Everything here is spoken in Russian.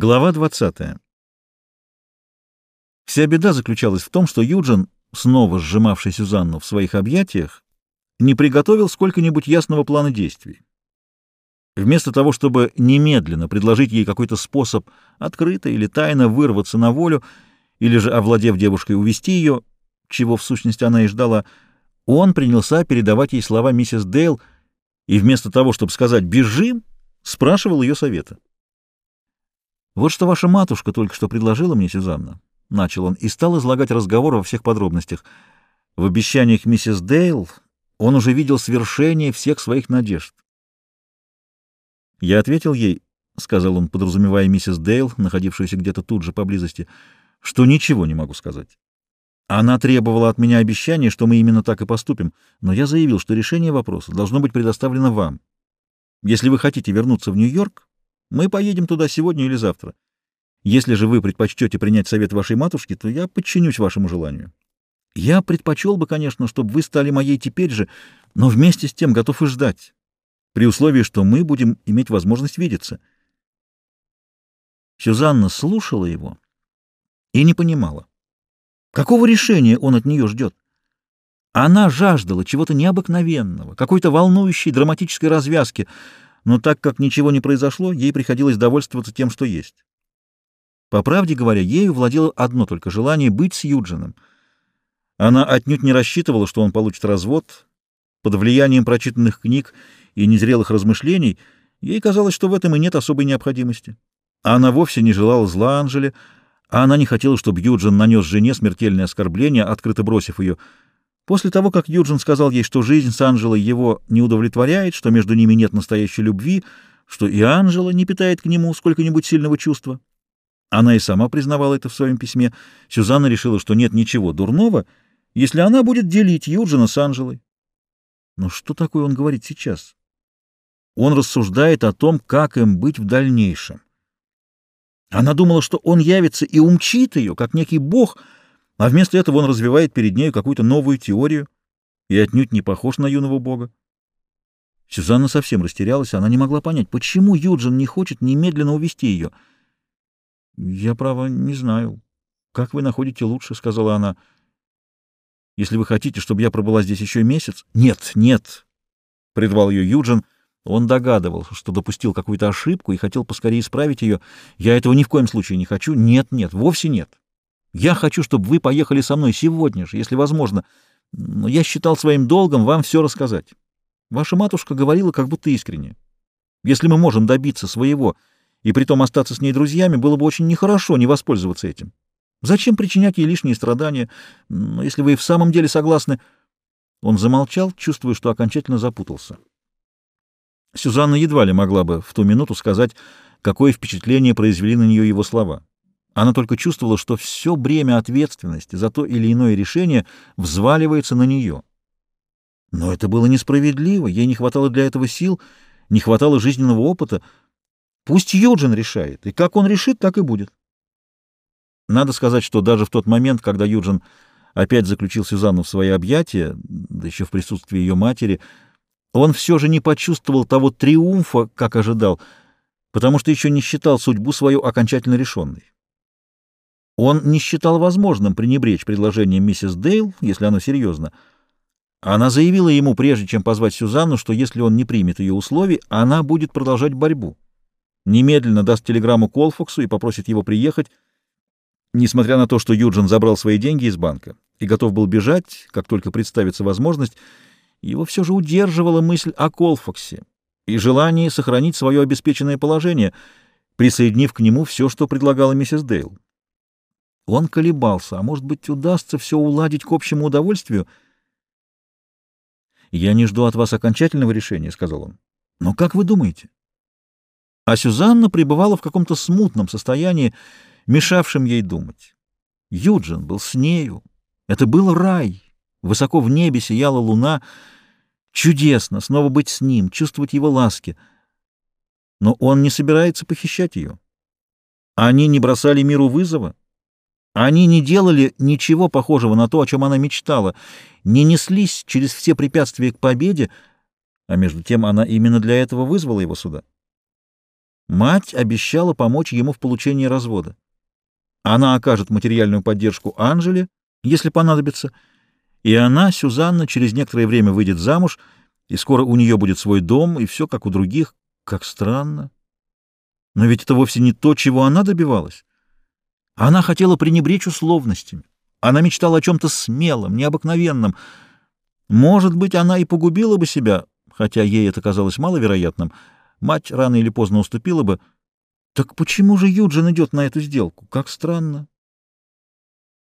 Глава 20. Вся беда заключалась в том, что Юджин, снова сжимавший Сюзанну в своих объятиях, не приготовил сколько-нибудь ясного плана действий. Вместо того, чтобы немедленно предложить ей какой-то способ открыто или тайно вырваться на волю, или же, овладев девушкой, увести ее, чего в сущности она и ждала, он принялся передавать ей слова миссис Дейл и вместо того, чтобы сказать «бежим», спрашивал ее совета. «Вот что ваша матушка только что предложила мне, Сюзанна», — начал он, и стал излагать разговор во всех подробностях. В обещаниях миссис Дейл он уже видел свершение всех своих надежд. Я ответил ей, — сказал он, подразумевая миссис Дейл, находившуюся где-то тут же поблизости, — что ничего не могу сказать. Она требовала от меня обещания, что мы именно так и поступим, но я заявил, что решение вопроса должно быть предоставлено вам. Если вы хотите вернуться в Нью-Йорк, мы поедем туда сегодня или завтра. Если же вы предпочтете принять совет вашей матушки, то я подчинюсь вашему желанию. Я предпочел бы, конечно, чтобы вы стали моей теперь же, но вместе с тем готов и ждать, при условии, что мы будем иметь возможность видеться. Сюзанна слушала его и не понимала, какого решения он от нее ждет. Она жаждала чего-то необыкновенного, какой-то волнующей драматической развязки — но так как ничего не произошло, ей приходилось довольствоваться тем, что есть. По правде говоря, ею владело одно только желание быть с Юджином. Она отнюдь не рассчитывала, что он получит развод. Под влиянием прочитанных книг и незрелых размышлений ей казалось, что в этом и нет особой необходимости. Она вовсе не желала зла Анжеле, а она не хотела, чтобы Юджин нанес жене смертельное оскорбление, открыто бросив ее — После того, как Юджин сказал ей, что жизнь с Анжелой его не удовлетворяет, что между ними нет настоящей любви, что и Анжела не питает к нему сколько-нибудь сильного чувства, она и сама признавала это в своем письме, Сюзанна решила, что нет ничего дурного, если она будет делить Юджина с Анжелой. Но что такое он говорит сейчас? Он рассуждает о том, как им быть в дальнейшем. Она думала, что он явится и умчит ее, как некий бог — а вместо этого он развивает перед нею какую-то новую теорию и отнюдь не похож на юного бога. Сюзанна совсем растерялась, она не могла понять, почему Юджин не хочет немедленно увести ее. — Я, право, не знаю. Как вы находите лучше, — сказала она. — Если вы хотите, чтобы я пробыла здесь еще месяц... — Нет, нет, — предвал ее Юджин. Он догадывался, что допустил какую-то ошибку и хотел поскорее исправить ее. Я этого ни в коем случае не хочу. Нет, нет, вовсе нет. Я хочу, чтобы вы поехали со мной сегодня же, если возможно, но я считал своим долгом вам все рассказать. Ваша матушка говорила как будто искренне. Если мы можем добиться своего и притом остаться с ней друзьями, было бы очень нехорошо не воспользоваться этим. Зачем причинять ей лишние страдания, но если вы и в самом деле согласны...» Он замолчал, чувствуя, что окончательно запутался. Сюзанна едва ли могла бы в ту минуту сказать, какое впечатление произвели на нее его слова. Она только чувствовала, что все бремя ответственности за то или иное решение взваливается на нее. Но это было несправедливо, ей не хватало для этого сил, не хватало жизненного опыта. Пусть Юджин решает, и как он решит, так и будет. Надо сказать, что даже в тот момент, когда Юджин опять заключил Сюзанну в свои объятия, да еще в присутствии ее матери, он все же не почувствовал того триумфа, как ожидал, потому что еще не считал судьбу свою окончательно решенной. Он не считал возможным пренебречь предложением миссис Дейл, если оно серьезно. Она заявила ему, прежде чем позвать Сюзанну, что если он не примет ее условий, она будет продолжать борьбу. Немедленно даст телеграмму Колфоксу и попросит его приехать, несмотря на то, что Юджин забрал свои деньги из банка и готов был бежать, как только представится возможность, его все же удерживала мысль о Колфоксе и желание сохранить свое обеспеченное положение, присоединив к нему все, что предлагала миссис Дейл. Он колебался, а может быть, удастся все уладить к общему удовольствию? «Я не жду от вас окончательного решения», — сказал он. «Но как вы думаете?» А Сюзанна пребывала в каком-то смутном состоянии, мешавшем ей думать. Юджин был с нею. Это был рай. Высоко в небе сияла луна. Чудесно снова быть с ним, чувствовать его ласки. Но он не собирается похищать ее. Они не бросали миру вызова. Они не делали ничего похожего на то, о чем она мечтала, не неслись через все препятствия к победе, а между тем она именно для этого вызвала его сюда. Мать обещала помочь ему в получении развода. Она окажет материальную поддержку Анжеле, если понадобится, и она, Сюзанна, через некоторое время выйдет замуж, и скоро у нее будет свой дом, и все как у других. Как странно. Но ведь это вовсе не то, чего она добивалась. Она хотела пренебречь условностями. Она мечтала о чем-то смелом, необыкновенном. Может быть, она и погубила бы себя, хотя ей это казалось маловероятным. Мать рано или поздно уступила бы. Так почему же Юджин идет на эту сделку? Как странно.